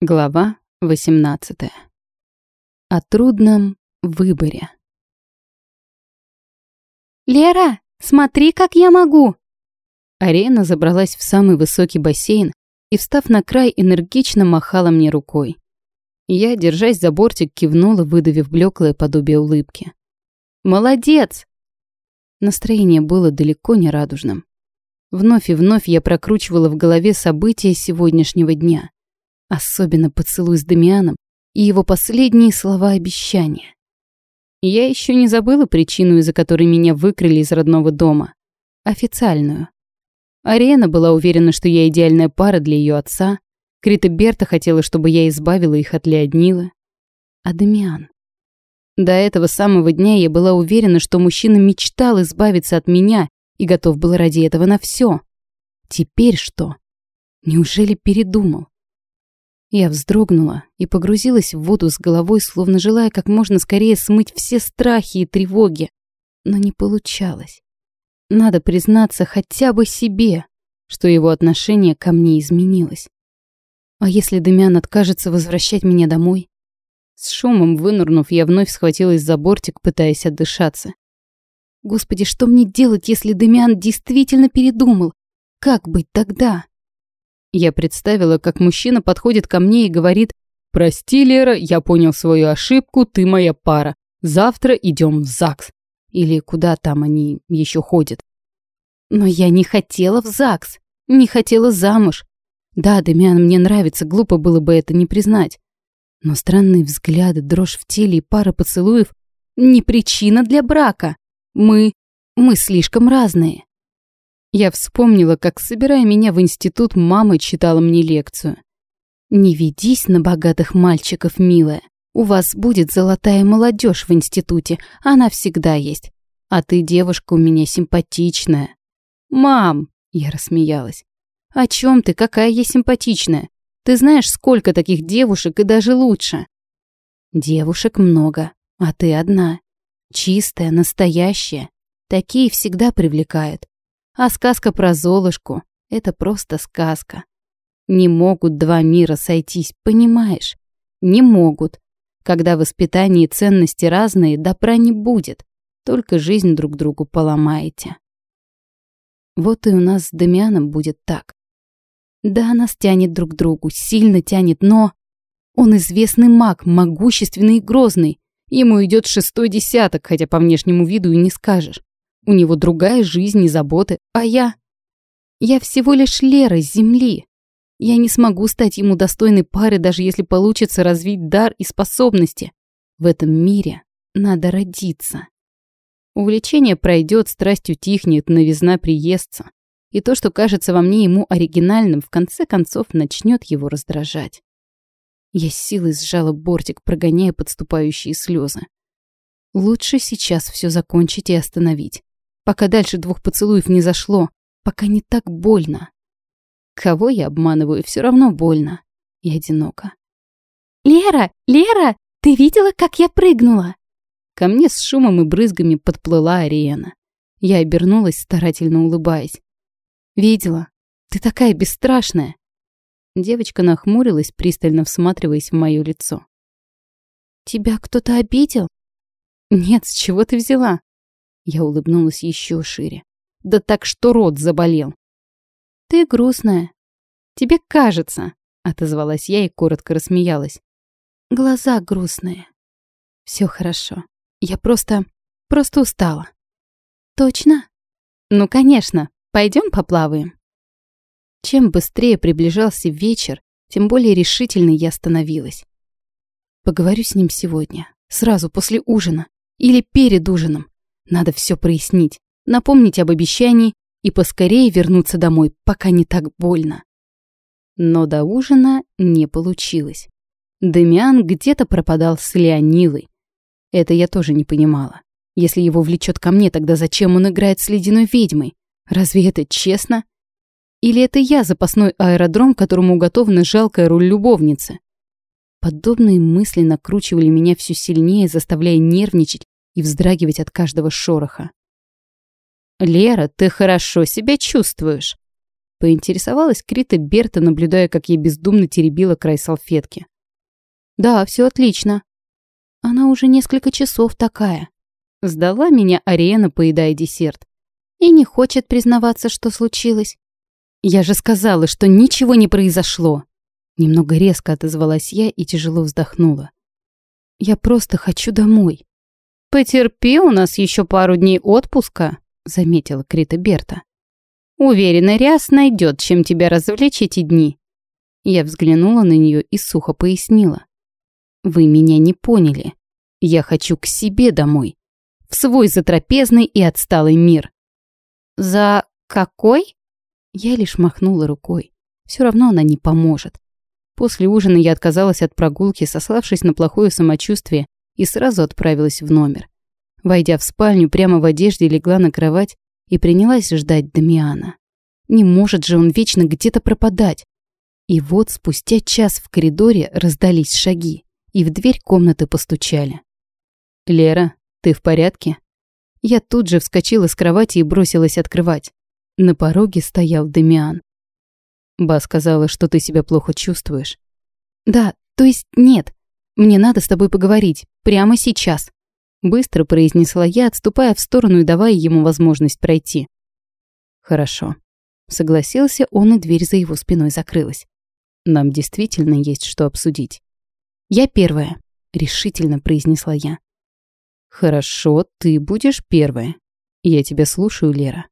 Глава 18. О трудном выборе. «Лера, смотри, как я могу!» Арена забралась в самый высокий бассейн и, встав на край, энергично махала мне рукой. Я, держась за бортик, кивнула, выдавив блеклое подобие улыбки. «Молодец!» Настроение было далеко не радужным. Вновь и вновь я прокручивала в голове события сегодняшнего дня. Особенно поцелуй с Дамианом и его последние слова обещания. Я еще не забыла причину, из-за которой меня выкрали из родного дома. Официальную. Ариэна была уверена, что я идеальная пара для ее отца. Крита Берта хотела, чтобы я избавила их от Леоднила. А Дамиан? До этого самого дня я была уверена, что мужчина мечтал избавиться от меня и готов был ради этого на все. Теперь что? Неужели передумал? Я вздрогнула и погрузилась в воду с головой, словно желая как можно скорее смыть все страхи и тревоги. Но не получалось. Надо признаться хотя бы себе, что его отношение ко мне изменилось. А если Демян откажется возвращать меня домой? С шумом вынырнув, я вновь схватилась за бортик, пытаясь отдышаться. Господи, что мне делать, если Демян действительно передумал? Как быть тогда? Я представила, как мужчина подходит ко мне и говорит «Прости, Лера, я понял свою ошибку, ты моя пара. Завтра идем в ЗАГС». Или куда там они еще ходят. Но я не хотела в ЗАГС, не хотела замуж. Да, Демиан мне нравится, глупо было бы это не признать. Но странные взгляды, дрожь в теле и пара поцелуев — не причина для брака. Мы... мы слишком разные. Я вспомнила, как, собирая меня в институт, мама читала мне лекцию. «Не ведись на богатых мальчиков, милая. У вас будет золотая молодежь в институте, она всегда есть. А ты, девушка, у меня симпатичная». «Мам!» — я рассмеялась. «О чем ты? Какая я симпатичная? Ты знаешь, сколько таких девушек и даже лучше?» «Девушек много, а ты одна. Чистая, настоящая. Такие всегда привлекают. А сказка про Золушку — это просто сказка. Не могут два мира сойтись, понимаешь? Не могут. Когда воспитание и ценности разные, добра не будет. Только жизнь друг другу поломаете. Вот и у нас с Дамианом будет так. Да, нас тянет друг к другу, сильно тянет, но... Он известный маг, могущественный и грозный. Ему идет шестой десяток, хотя по внешнему виду и не скажешь. У него другая жизнь и заботы, а я... Я всего лишь Лера с земли. Я не смогу стать ему достойной парой, даже если получится развить дар и способности. В этом мире надо родиться. Увлечение пройдет, страсть утихнет, новизна приестся. И то, что кажется во мне ему оригинальным, в конце концов начнет его раздражать. Я силой сжала бортик, прогоняя подступающие слезы. Лучше сейчас все закончить и остановить пока дальше двух поцелуев не зашло, пока не так больно. Кого я обманываю, все равно больно и одиноко. «Лера! Лера! Ты видела, как я прыгнула?» Ко мне с шумом и брызгами подплыла Ариена. Я обернулась, старательно улыбаясь. «Видела? Ты такая бесстрашная!» Девочка нахмурилась, пристально всматриваясь в мое лицо. «Тебя кто-то обидел?» «Нет, с чего ты взяла?» Я улыбнулась еще шире. Да так, что рот заболел. «Ты грустная. Тебе кажется», — отозвалась я и коротко рассмеялась. «Глаза грустные. Все хорошо. Я просто... просто устала». «Точно?» «Ну, конечно. Пойдем поплаваем». Чем быстрее приближался вечер, тем более решительной я становилась. Поговорю с ним сегодня, сразу после ужина или перед ужином. Надо все прояснить, напомнить об обещании и поскорее вернуться домой, пока не так больно. Но до ужина не получилось. Демиан где-то пропадал с Леонилой. Это я тоже не понимала. Если его влечет ко мне, тогда зачем он играет с ледяной ведьмой? Разве это честно? Или это я запасной аэродром, которому уготована жалкая роль любовницы? Подобные мысли накручивали меня все сильнее, заставляя нервничать и вздрагивать от каждого шороха. «Лера, ты хорошо себя чувствуешь?» Поинтересовалась Крита Берта, наблюдая, как я бездумно теребила край салфетки. «Да, все отлично». «Она уже несколько часов такая». Сдала меня Ариэна, поедая десерт. И не хочет признаваться, что случилось. «Я же сказала, что ничего не произошло!» Немного резко отозвалась я и тяжело вздохнула. «Я просто хочу домой». «Потерпи, у нас еще пару дней отпуска», — заметила Крита Берта. Уверена, Ряс найдет, чем тебя развлечь эти дни. Я взглянула на нее и сухо пояснила. Вы меня не поняли. Я хочу к себе домой. В свой затрапезный и отсталый мир. За какой? Я лишь махнула рукой. Все равно она не поможет. После ужина я отказалась от прогулки, сославшись на плохое самочувствие, и сразу отправилась в номер. Войдя в спальню, прямо в одежде легла на кровать и принялась ждать Дамиана. Не может же он вечно где-то пропадать. И вот спустя час в коридоре раздались шаги, и в дверь комнаты постучали. «Лера, ты в порядке?» Я тут же вскочила с кровати и бросилась открывать. На пороге стоял Дамиан. «Ба сказала, что ты себя плохо чувствуешь». «Да, то есть нет. Мне надо с тобой поговорить. Прямо сейчас». Быстро произнесла я, отступая в сторону и давая ему возможность пройти. «Хорошо». Согласился он, и дверь за его спиной закрылась. «Нам действительно есть что обсудить». «Я первая», — решительно произнесла я. «Хорошо, ты будешь первая. Я тебя слушаю, Лера».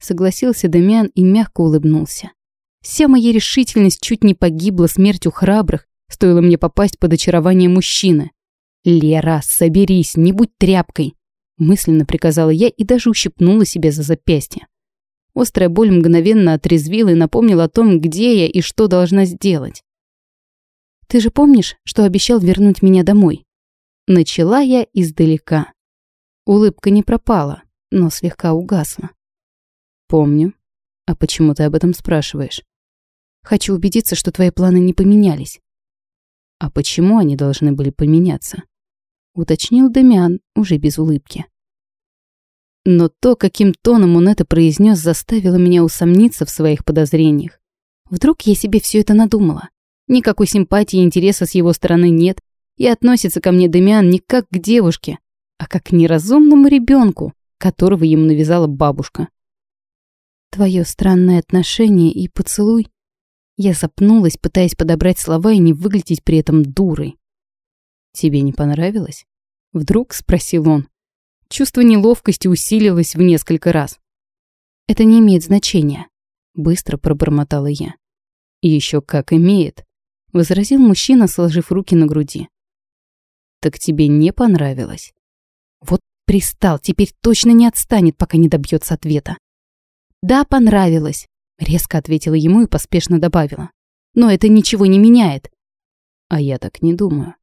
Согласился Дамиан и мягко улыбнулся. Вся моя решительность чуть не погибла смертью храбрых, стоило мне попасть под очарование мужчины. «Лера, соберись, не будь тряпкой!» Мысленно приказала я и даже ущипнула себя за запястье. Острая боль мгновенно отрезвила и напомнила о том, где я и что должна сделать. «Ты же помнишь, что обещал вернуть меня домой?» Начала я издалека. Улыбка не пропала, но слегка угасла. «Помню. А почему ты об этом спрашиваешь?» «Хочу убедиться, что твои планы не поменялись». «А почему они должны были поменяться?» уточнил Демиан уже без улыбки. Но то, каким тоном он это произнес, заставило меня усомниться в своих подозрениях. Вдруг я себе все это надумала. Никакой симпатии и интереса с его стороны нет, и относится ко мне Демиан не как к девушке, а как к неразумному ребенку, которого ему навязала бабушка. Твое странное отношение и поцелуй. Я запнулась, пытаясь подобрать слова и не выглядеть при этом дурой. «Тебе не понравилось?» Вдруг спросил он. Чувство неловкости усилилось в несколько раз. «Это не имеет значения», — быстро пробормотала я. Еще как имеет», — возразил мужчина, сложив руки на груди. «Так тебе не понравилось?» «Вот пристал, теперь точно не отстанет, пока не добьется ответа». «Да, понравилось», — резко ответила ему и поспешно добавила. «Но это ничего не меняет». «А я так не думаю».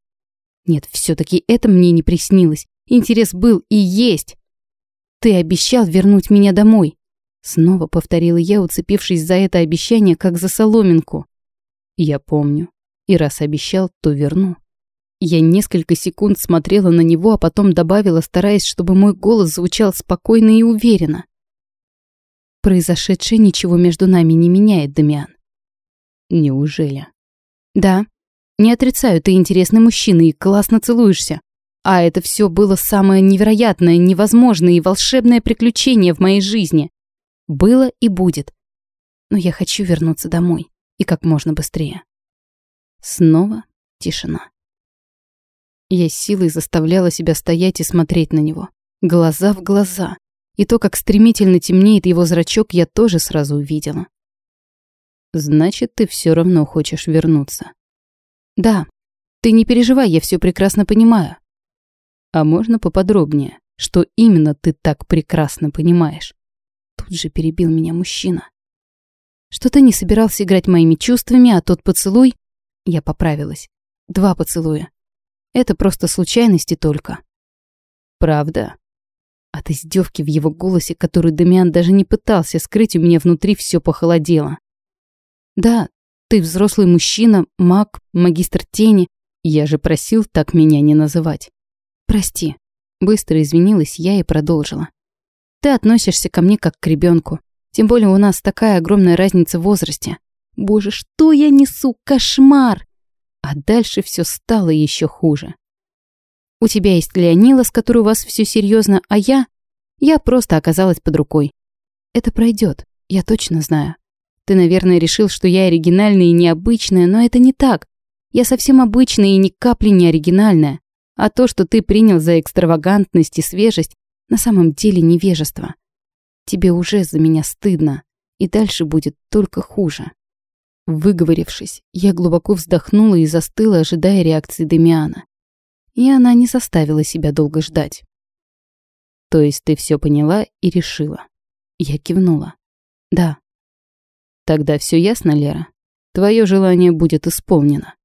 Нет, все-таки это мне не приснилось. Интерес был и есть. Ты обещал вернуть меня домой. Снова повторила я, уцепившись за это обещание, как за соломинку. Я помню. И раз обещал, то верну. Я несколько секунд смотрела на него, а потом добавила, стараясь, чтобы мой голос звучал спокойно и уверенно. Произошедшее ничего между нами не меняет, Дамиан. Неужели? Да, не отрицаю, ты интересный мужчина и классно целуешься. А это все было самое невероятное, невозможное и волшебное приключение в моей жизни. Было и будет. Но я хочу вернуться домой. И как можно быстрее. Снова тишина. Я силой заставляла себя стоять и смотреть на него. Глаза в глаза. И то, как стремительно темнеет его зрачок, я тоже сразу увидела. «Значит, ты все равно хочешь вернуться», да, ты не переживай, я все прекрасно понимаю. А можно поподробнее, что именно ты так прекрасно понимаешь? Тут же перебил меня мужчина. Что ты не собирался играть моими чувствами, а тот поцелуй... Я поправилась. Два поцелуя. Это просто случайности только. Правда? От издевки в его голосе, который Дамиан даже не пытался скрыть, у меня внутри все похолодело. Да, ты взрослый мужчина, маг, магистр тени. Я же просил так меня не называть. Прости. Быстро извинилась я и продолжила. Ты относишься ко мне как к ребенку. Тем более у нас такая огромная разница в возрасте. Боже, что я несу? Кошмар! А дальше все стало еще хуже. У тебя есть Леонила, с которой у вас все серьезно, а я... Я просто оказалась под рукой. Это пройдет, я точно знаю. Ты, наверное, решил, что я оригинальная и необычная, но это не так. Я совсем обычная и ни капли не оригинальная. А то, что ты принял за экстравагантность и свежесть, на самом деле невежество. Тебе уже за меня стыдно, и дальше будет только хуже. Выговорившись, я глубоко вздохнула и застыла, ожидая реакции Демиана. И она не заставила себя долго ждать. То есть ты все поняла и решила? Я кивнула. Да. Тогда все ясно, Лера. Твое желание будет исполнено.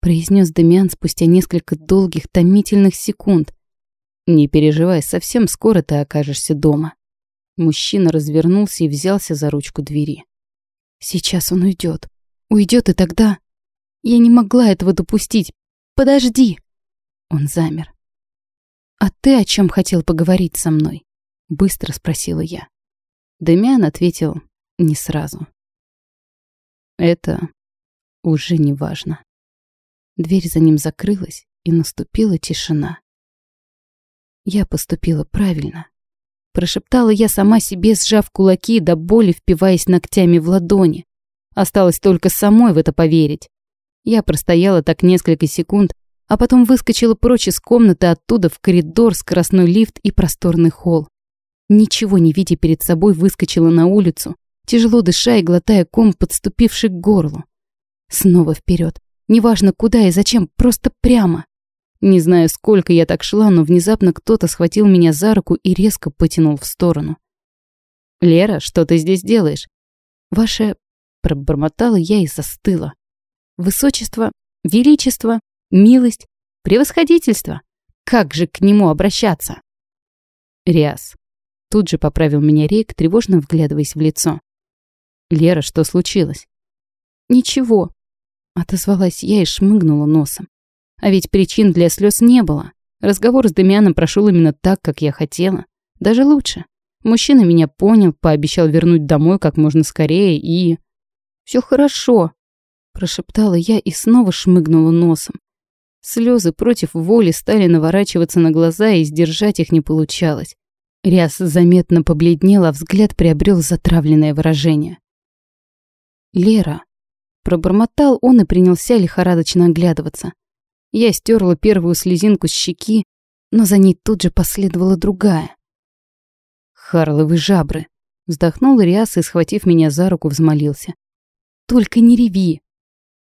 Произнес Демиан спустя несколько долгих, томительных секунд. Не переживай, совсем скоро ты окажешься дома. Мужчина развернулся и взялся за ручку двери. Сейчас он уйдет. Уйдет и тогда... Я не могла этого допустить. Подожди. Он замер. «А ты о чем хотел поговорить со мной?» Быстро спросила я. Демиан ответил не сразу. Это уже не важно. Дверь за ним закрылась, и наступила тишина. Я поступила правильно. Прошептала я сама себе, сжав кулаки до боли, впиваясь ногтями в ладони. Осталось только самой в это поверить. Я простояла так несколько секунд, а потом выскочила прочь из комнаты оттуда в коридор, скоростной лифт и просторный холл. Ничего не видя перед собой, выскочила на улицу, тяжело дыша и глотая ком, подступивший к горлу. Снова вперед. Неважно куда и зачем, просто прямо. Не знаю, сколько я так шла, но внезапно кто-то схватил меня за руку и резко потянул в сторону. «Лера, что ты здесь делаешь?» «Ваше...» — пробормотала я и застыла. «Высочество, величество, милость, превосходительство. Как же к нему обращаться?» «Риас». Тут же поправил меня Рейк, тревожно вглядываясь в лицо. «Лера, что случилось?» «Ничего», — отозвалась я и шмыгнула носом. А ведь причин для слез не было. Разговор с Дамианом прошел именно так, как я хотела. Даже лучше. Мужчина меня понял, пообещал вернуть домой как можно скорее и... Все хорошо», — прошептала я и снова шмыгнула носом. Слезы против воли стали наворачиваться на глаза, и сдержать их не получалось. Ряс заметно побледнел, а взгляд приобрел затравленное выражение. «Лера», — пробормотал он и принялся лихорадочно оглядываться. Я стерла первую слезинку с щеки, но за ней тут же последовала другая. «Харловы жабры», — вздохнул Риас и, схватив меня за руку, взмолился. «Только не реви».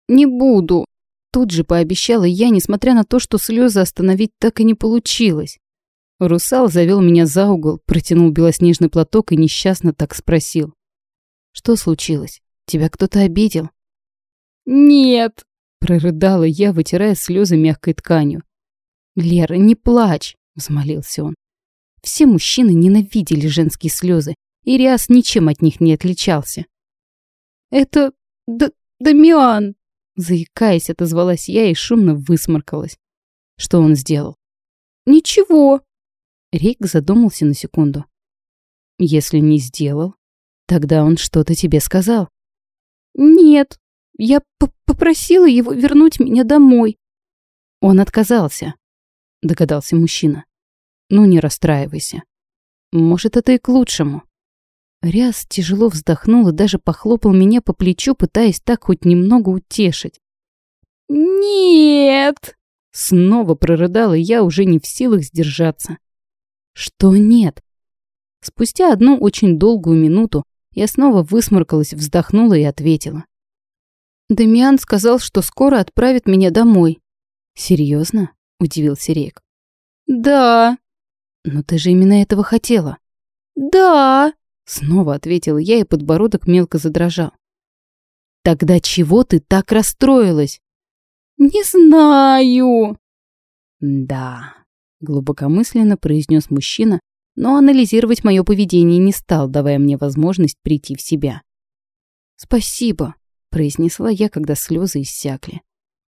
«Не буду», — тут же пообещала я, несмотря на то, что слезы остановить так и не получилось. Русал завел меня за угол, протянул белоснежный платок и несчастно так спросил. «Что случилось? Тебя кто-то обидел?» «Нет!» — прорыдала я, вытирая слезы мягкой тканью. «Лера, не плачь!» — взмолился он. Все мужчины ненавидели женские слезы, и Риас ничем от них не отличался. «Это Д Дамиан!» Заикаясь, отозвалась я и шумно высморкалась. Что он сделал? «Ничего!» Рик задумался на секунду. «Если не сделал, тогда он что-то тебе сказал». «Нет, я попросила его вернуть меня домой». «Он отказался», — догадался мужчина. «Ну, не расстраивайся. Может, это и к лучшему». Ряс тяжело вздохнул и даже похлопал меня по плечу, пытаясь так хоть немного утешить. «Нет!» Снова прорыдала я, уже не в силах сдержаться. «Что нет?» Спустя одну очень долгую минуту я снова высморкалась, вздохнула и ответила. Дамиан сказал, что скоро отправит меня домой. Серьезно? удивился Рейк. Да. Но ты же именно этого хотела. Да. Снова ответила я, и подбородок мелко задрожал. Тогда чего ты так расстроилась? Не знаю. Да, глубокомысленно произнес мужчина, но анализировать мое поведение не стал, давая мне возможность прийти в себя. «Спасибо», — произнесла я, когда слезы иссякли.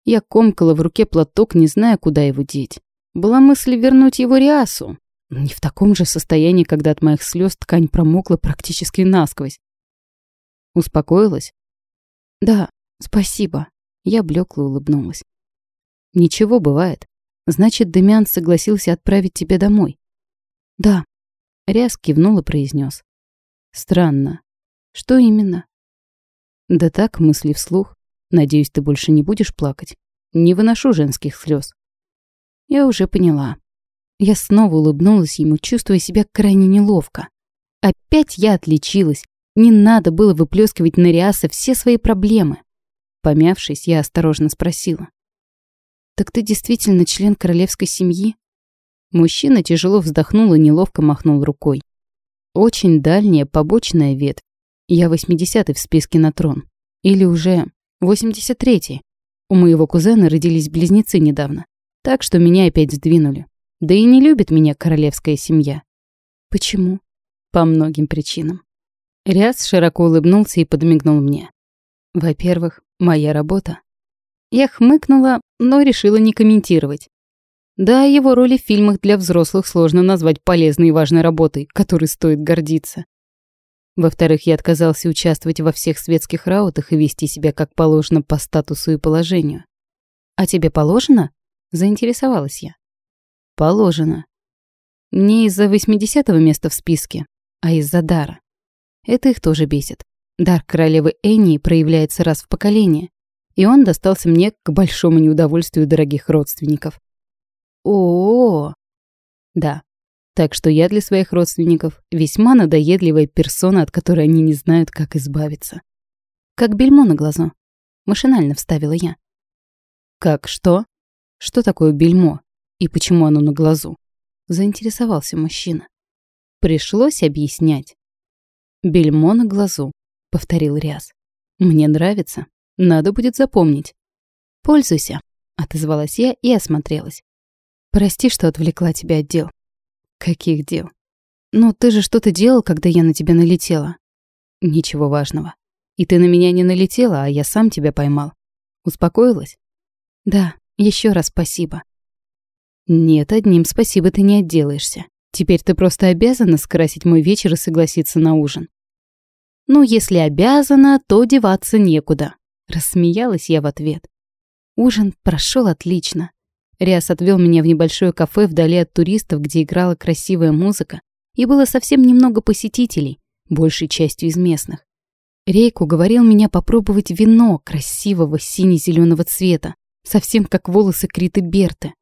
Я комкала в руке платок, не зная, куда его деть. Была мысль вернуть его Риасу, Не в таком же состоянии, когда от моих слез ткань промокла практически насквозь. Успокоилась? Да, спасибо. Я блекло улыбнулась. Ничего, бывает. Значит, Демян согласился отправить тебя домой. Да. Ряз кивнул и произнес. Странно. Что именно? Да так, мысли вслух. Надеюсь, ты больше не будешь плакать. Не выношу женских слез. Я уже поняла. Я снова улыбнулась ему, чувствуя себя крайне неловко. Опять я отличилась. Не надо было выплескивать на Риаса все свои проблемы. Помявшись, я осторожно спросила. «Так ты действительно член королевской семьи?» Мужчина тяжело вздохнул и неловко махнул рукой. «Очень дальняя побочная ветвь. Я восьмидесятый в списке на трон. Или уже восемьдесят третий. У моего кузена родились близнецы недавно. Так что меня опять сдвинули. Да и не любит меня королевская семья. Почему? По многим причинам. Ряс широко улыбнулся и подмигнул мне. Во-первых, моя работа. Я хмыкнула, но решила не комментировать. Да, его роли в фильмах для взрослых сложно назвать полезной и важной работой, которой стоит гордиться. Во-вторых, я отказался участвовать во всех светских раутах и вести себя как положено по статусу и положению. «А тебе положено?» – заинтересовалась я. Положено. Не из-за восьмидесятого места в списке, а из-за дара. Это их тоже бесит. Дар королевы Энни проявляется раз в поколение, и он достался мне к большому неудовольствию дорогих родственников. О, -о, -о. Да. Так что я для своих родственников весьма надоедливая персона, от которой они не знают, как избавиться. Как бельмо на глазу. Машинально вставила я. Как что? Что такое бельмо? И почему оно на глазу? Заинтересовался мужчина. Пришлось объяснять. «Бельмо на глазу», — повторил Ряз. «Мне нравится. Надо будет запомнить». «Пользуйся», — отозвалась я и осмотрелась. «Прости, что отвлекла тебя от дел». «Каких дел?» «Ну, ты же что-то делал, когда я на тебя налетела». «Ничего важного. И ты на меня не налетела, а я сам тебя поймал. Успокоилась?» «Да, еще раз спасибо. Нет, одним спасибо ты не отделаешься. Теперь ты просто обязана скрасить мой вечер и согласиться на ужин. Ну, если обязана, то деваться некуда. Рассмеялась я в ответ. Ужин прошел отлично. Риас отвел меня в небольшое кафе вдали от туристов, где играла красивая музыка, и было совсем немного посетителей, большей частью из местных. Рейк уговорил меня попробовать вино красивого сине-зеленого цвета, совсем как волосы Криты Берты.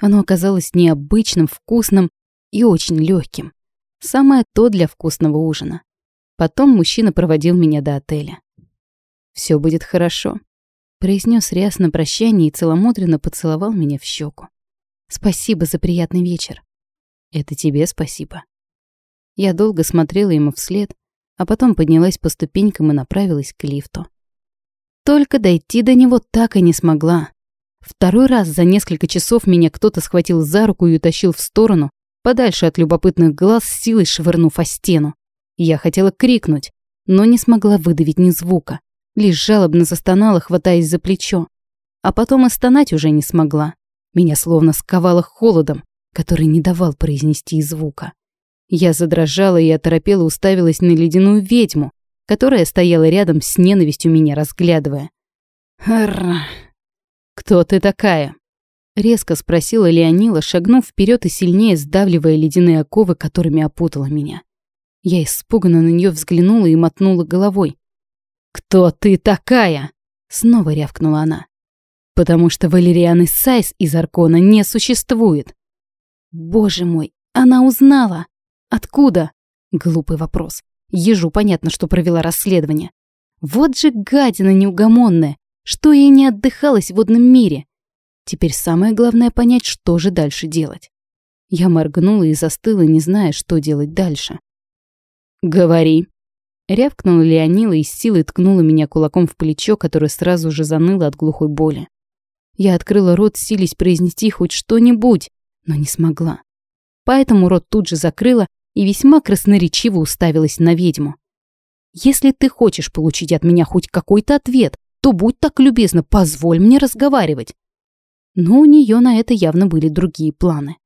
Оно оказалось необычным, вкусным и очень легким. Самое то для вкусного ужина. Потом мужчина проводил меня до отеля. Все будет хорошо», — произнес Риас на прощание и целомудренно поцеловал меня в щеку. «Спасибо за приятный вечер». «Это тебе спасибо». Я долго смотрела ему вслед, а потом поднялась по ступенькам и направилась к лифту. Только дойти до него так и не смогла. Второй раз за несколько часов меня кто-то схватил за руку и утащил в сторону, подальше от любопытных глаз, силой швырнув о стену. Я хотела крикнуть, но не смогла выдавить ни звука, лишь жалобно застонала, хватаясь за плечо. А потом и стонать уже не смогла. Меня словно сковало холодом, который не давал произнести и звука. Я задрожала и оторопела уставилась на ледяную ведьму, которая стояла рядом с ненавистью меня разглядывая. Арр. «Кто ты такая?» Резко спросила Леонила, шагнув вперед и сильнее сдавливая ледяные оковы, которыми опутала меня. Я испуганно на нее взглянула и мотнула головой. «Кто ты такая?» Снова рявкнула она. «Потому что Валерианы Сайс из Аркона не существует». «Боже мой, она узнала! Откуда?» Глупый вопрос. Ежу понятно, что провела расследование. Вот же гадина неугомонная что ей не отдыхалось в водном мире. Теперь самое главное понять, что же дальше делать. Я моргнула и застыла, не зная, что делать дальше. «Говори», — рявкнула Леонила и с силой ткнула меня кулаком в плечо, которое сразу же заныло от глухой боли. Я открыла рот, сились произнести хоть что-нибудь, но не смогла. Поэтому рот тут же закрыла и весьма красноречиво уставилась на ведьму. «Если ты хочешь получить от меня хоть какой-то ответ, то будь так любезна, позволь мне разговаривать. Но у нее на это явно были другие планы.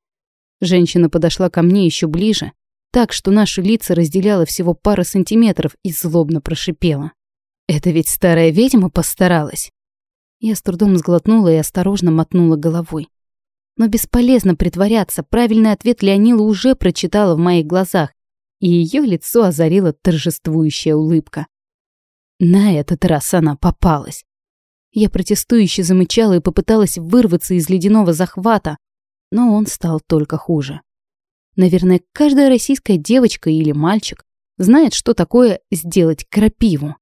Женщина подошла ко мне еще ближе, так что наши лица разделяло всего пара сантиметров и злобно прошипела. «Это ведь старая ведьма постаралась». Я с трудом сглотнула и осторожно мотнула головой. Но бесполезно притворяться, правильный ответ Леонила уже прочитала в моих глазах, и ее лицо озарила торжествующая улыбка. На этот раз она попалась. Я протестующе замычала и попыталась вырваться из ледяного захвата, но он стал только хуже. Наверное, каждая российская девочка или мальчик знает, что такое сделать крапиву.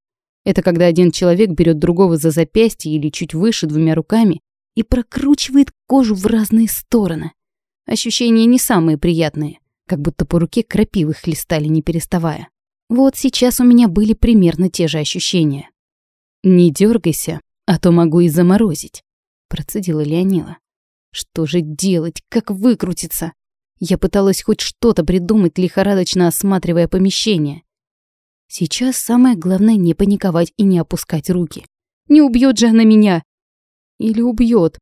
Это когда один человек берет другого за запястье или чуть выше двумя руками и прокручивает кожу в разные стороны. Ощущения не самые приятные, как будто по руке крапивы хлестали, не переставая. Вот сейчас у меня были примерно те же ощущения. «Не дергайся, а то могу и заморозить», — процедила Леонила. «Что же делать? Как выкрутиться?» Я пыталась хоть что-то придумать, лихорадочно осматривая помещение. Сейчас самое главное не паниковать и не опускать руки. Не убьет же она меня! Или убьет?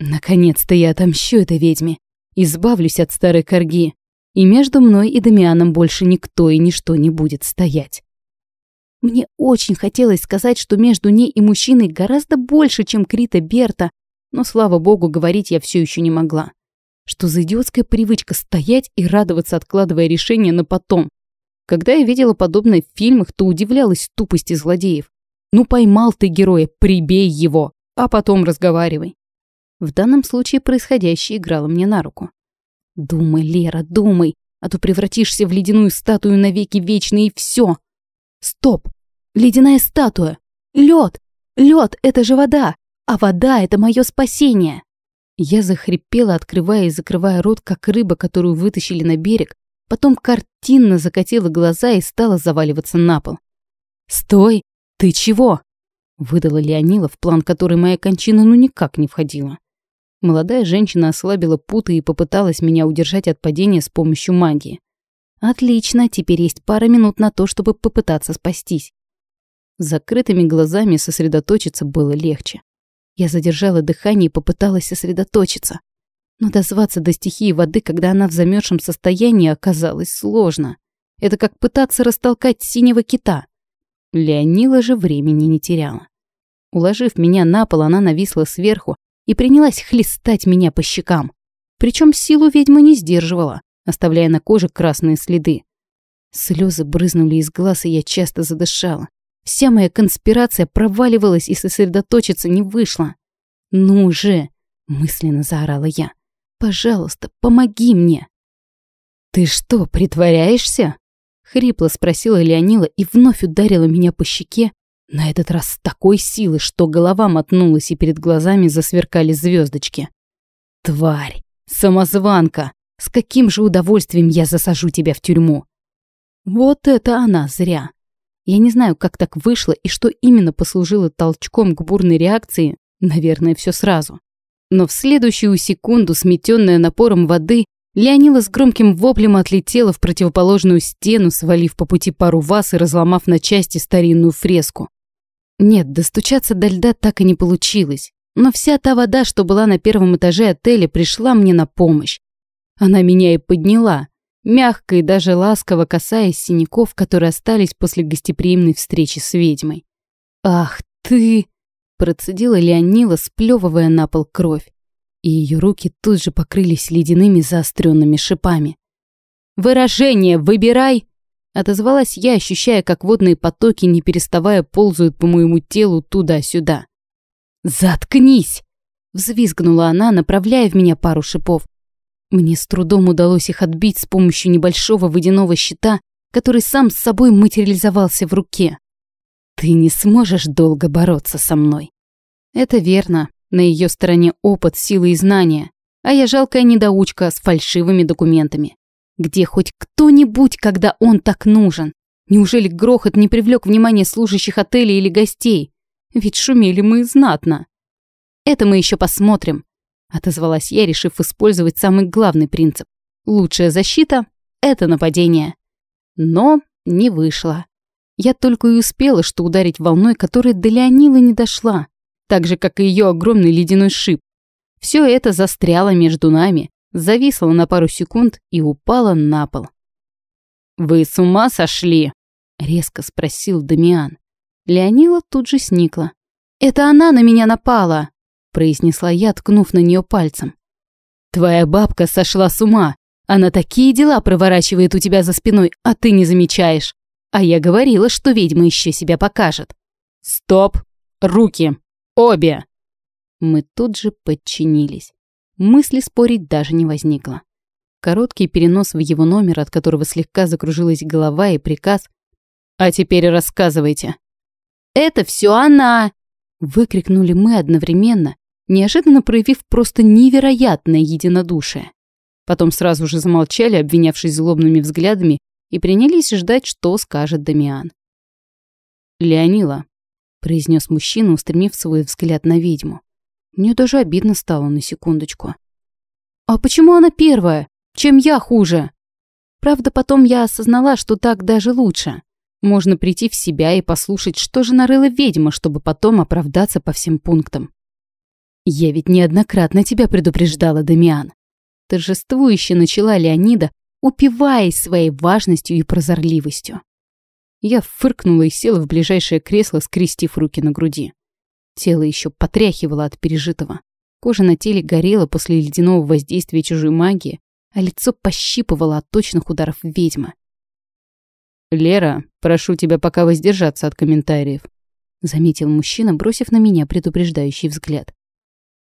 Наконец-то я отомщу этой ведьме. Избавлюсь от старой корги. И между мной и Дамианом больше никто и ничто не будет стоять. Мне очень хотелось сказать, что между ней и мужчиной гораздо больше, чем Крита Берта, но, слава богу, говорить я все еще не могла. Что за идиотская привычка стоять и радоваться, откладывая решение на потом. Когда я видела подобное в фильмах, то удивлялась тупости злодеев. Ну поймал ты героя, прибей его, а потом разговаривай. В данном случае происходящее играло мне на руку. Думай, Лера, думай, а то превратишься в ледяную статую навеки вечные и все. Стоп! Ледяная статуя! Лед! Лед — это же вода! А вода — это мое спасение! Я захрипела, открывая и закрывая рот, как рыба, которую вытащили на берег, потом картинно закатила глаза и стала заваливаться на пол. «Стой! Ты чего?» — выдала Леонила, в план которой моя кончина ну никак не входила. Молодая женщина ослабила путы и попыталась меня удержать от падения с помощью магии. Отлично, теперь есть пара минут на то, чтобы попытаться спастись. С закрытыми глазами сосредоточиться было легче. Я задержала дыхание и попыталась сосредоточиться. Но дозваться до стихии воды, когда она в замерзшем состоянии, оказалось сложно. Это как пытаться растолкать синего кита. Леонила же времени не теряла. Уложив меня на пол, она нависла сверху и принялась хлестать меня по щекам. Причем силу ведьмы не сдерживала, оставляя на коже красные следы. Слезы брызнули из глаз, и я часто задышала. Вся моя конспирация проваливалась и сосредоточиться не вышло. «Ну же!» — мысленно заорала я. «Пожалуйста, помоги мне!» «Ты что, притворяешься?» — хрипло спросила Леонила и вновь ударила меня по щеке, на этот раз с такой силой, что голова мотнулась и перед глазами засверкали звездочки. «Тварь! Самозванка! С каким же удовольствием я засажу тебя в тюрьму!» Вот это она зря. Я не знаю, как так вышло и что именно послужило толчком к бурной реакции, наверное, все сразу. Но в следующую секунду, сметенная напором воды, Леонила с громким воплем отлетела в противоположную стену, свалив по пути пару ваз и разломав на части старинную фреску. Нет, достучаться до льда так и не получилось, но вся та вода, что была на первом этаже отеля, пришла мне на помощь. Она меня и подняла, мягко и даже ласково касаясь синяков, которые остались после гостеприимной встречи с ведьмой. «Ах ты!» – процедила Леонила, сплевывая на пол кровь, и ее руки тут же покрылись ледяными заостренными шипами. «Выражение выбирай!» – отозвалась я, ощущая, как водные потоки, не переставая, ползают по моему телу туда-сюда. «Заткнись!» – взвизгнула она, направляя в меня пару шипов. Мне с трудом удалось их отбить с помощью небольшого водяного щита, который сам с собой материализовался в руке. Ты не сможешь долго бороться со мной. Это верно. На ее стороне опыт, силы и знания, а я жалкая недоучка с фальшивыми документами. Где хоть кто-нибудь, когда он так нужен? Неужели грохот не привлек внимание служащих отеля или гостей? Ведь шумели мы знатно. Это мы еще посмотрим. Отозвалась я, решив использовать самый главный принцип. Лучшая защита — это нападение. Но не вышло. Я только и успела, что ударить волной, которая до Леонилы не дошла, так же, как и ее огромный ледяной шип. Все это застряло между нами, зависла на пару секунд и упала на пол. «Вы с ума сошли?» — резко спросил Дамиан. Леонила тут же сникла. «Это она на меня напала!» — произнесла я, ткнув на нее пальцем. «Твоя бабка сошла с ума. Она такие дела проворачивает у тебя за спиной, а ты не замечаешь. А я говорила, что ведьма еще себя покажет. Стоп! Руки! Обе!» Мы тут же подчинились. Мысли спорить даже не возникло. Короткий перенос в его номер, от которого слегка закружилась голова и приказ «А теперь рассказывайте». «Это все она!» Выкрикнули мы одновременно, неожиданно проявив просто невероятное единодушие. Потом сразу же замолчали, обвинявшись злобными взглядами, и принялись ждать, что скажет Дамиан. «Леонила», — произнес мужчина, устремив свой взгляд на ведьму. Мне даже обидно стало на секундочку. «А почему она первая? Чем я хуже?» Правда, потом я осознала, что так даже лучше. Можно прийти в себя и послушать, что же нарыла ведьма, чтобы потом оправдаться по всем пунктам. «Я ведь неоднократно тебя предупреждала, Дамиан». Торжествующе начала Леонида, упиваясь своей важностью и прозорливостью. Я фыркнула и села в ближайшее кресло, скрестив руки на груди. Тело еще потряхивало от пережитого. Кожа на теле горела после ледяного воздействия чужой магии, а лицо пощипывало от точных ударов ведьмы. «Лера, прошу тебя пока воздержаться от комментариев», заметил мужчина, бросив на меня предупреждающий взгляд.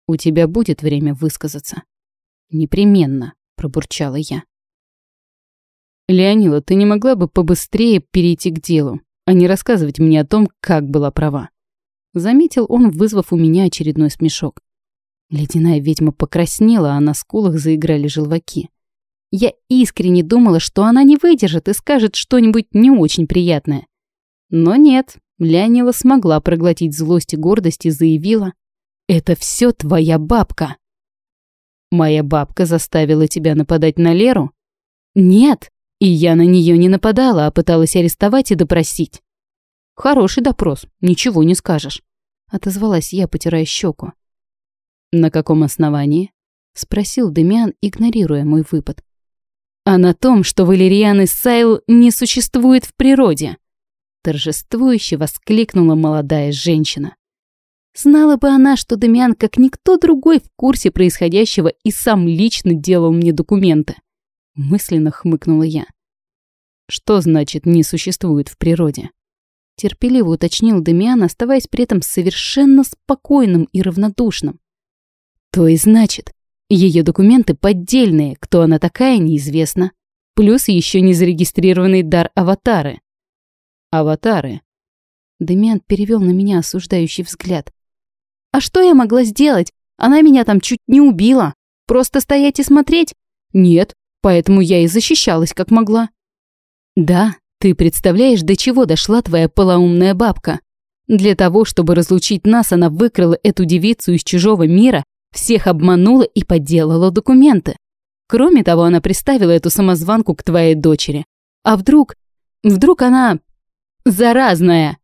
«У тебя будет время высказаться». «Непременно», — пробурчала я. «Леонила, ты не могла бы побыстрее перейти к делу, а не рассказывать мне о том, как была права?» Заметил он, вызвав у меня очередной смешок. Ледяная ведьма покраснела, а на скулах заиграли желваки. Я искренне думала, что она не выдержит и скажет что-нибудь не очень приятное. Но нет, Лянила смогла проглотить злость и гордость и заявила, «Это все твоя бабка». «Моя бабка заставила тебя нападать на Леру?» «Нет, и я на нее не нападала, а пыталась арестовать и допросить». «Хороший допрос, ничего не скажешь», — отозвалась я, потирая щеку. «На каком основании?» — спросил Демиан, игнорируя мой выпад. «А на том, что валерианы Сайл не существует в природе», — торжествующе воскликнула молодая женщина. Знала бы она, что Демиан, как никто другой, в курсе происходящего и сам лично делал мне документы. Мысленно хмыкнула я. Что значит «не существует в природе»? Терпеливо уточнил Демиан, оставаясь при этом совершенно спокойным и равнодушным. То и значит, ее документы поддельные, кто она такая, неизвестно. Плюс еще не зарегистрированный дар аватары. Аватары. Демиан перевел на меня осуждающий взгляд. А что я могла сделать? Она меня там чуть не убила. Просто стоять и смотреть? Нет, поэтому я и защищалась как могла. Да, ты представляешь, до чего дошла твоя полоумная бабка? Для того, чтобы разлучить нас, она выкрала эту девицу из чужого мира, всех обманула и подделала документы. Кроме того, она приставила эту самозванку к твоей дочери. А вдруг... Вдруг она... заразная?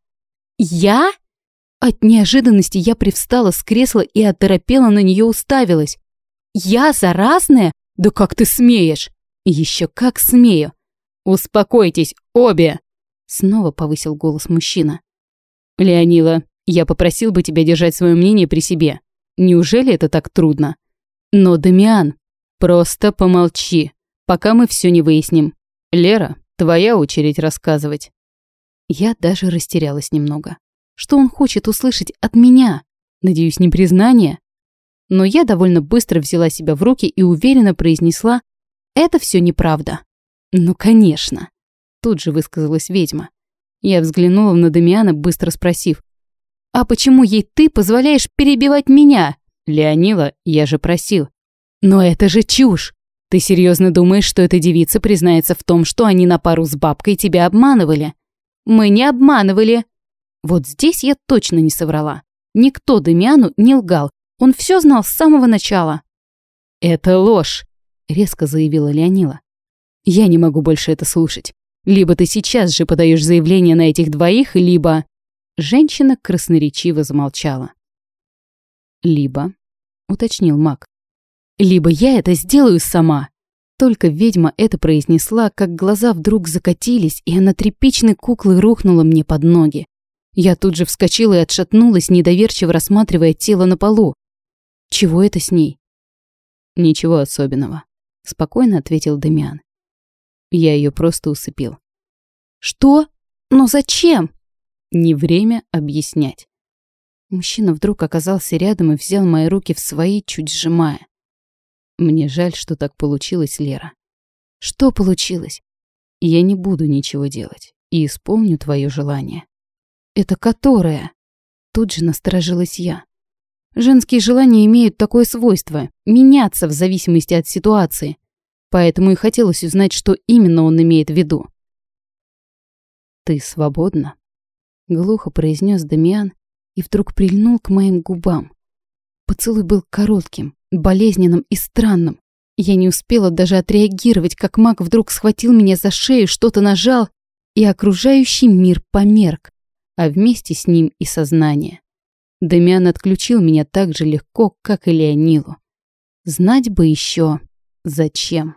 Я? От неожиданности я привстала с кресла и оторопела на нее уставилась. Я заразная? Да как ты смеешь? Еще как смею. «Успокойтесь, обе!» Снова повысил голос мужчина. «Леонила, я попросил бы тебя держать свое мнение при себе. Неужели это так трудно? Но, Дамиан, просто помолчи, пока мы все не выясним. Лера, твоя очередь рассказывать». Я даже растерялась немного. Что он хочет услышать от меня? Надеюсь, не признание? Но я довольно быстро взяла себя в руки и уверенно произнесла «Это все неправда». «Ну, конечно!» Тут же высказалась ведьма. Я взглянула на Дамиана, быстро спросив. «А почему ей ты позволяешь перебивать меня?» «Леонила, я же просил». «Но это же чушь! Ты серьезно думаешь, что эта девица признается в том, что они на пару с бабкой тебя обманывали?» «Мы не обманывали!» Вот здесь я точно не соврала. Никто Дамиану не лгал. Он все знал с самого начала. «Это ложь», — резко заявила Леонила. Я не могу больше это слушать. Либо ты сейчас же подаешь заявление на этих двоих, либо...» Женщина красноречиво замолчала. «Либо», — уточнил маг. либо я это сделаю сама. Только ведьма это произнесла, как глаза вдруг закатились, и она тряпичной куклой рухнула мне под ноги. Я тут же вскочила и отшатнулась, недоверчиво рассматривая тело на полу. Чего это с ней? Ничего особенного, спокойно ответил Демиан. Я ее просто усыпил. Что? Но зачем? Не время объяснять. Мужчина вдруг оказался рядом и взял мои руки в свои, чуть сжимая. Мне жаль, что так получилось, Лера. Что получилось? Я не буду ничего делать и исполню твое желание. Это которое? Тут же насторожилась я. Женские желания имеют такое свойство — меняться в зависимости от ситуации. Поэтому и хотелось узнать, что именно он имеет в виду. «Ты свободна?» — глухо произнес Дамиан и вдруг прильнул к моим губам. Поцелуй был коротким, болезненным и странным. Я не успела даже отреагировать, как маг вдруг схватил меня за шею, что-то нажал, и окружающий мир померк, а вместе с ним и сознание. Дамиан отключил меня так же легко, как и Леонилу. Знать бы еще, зачем.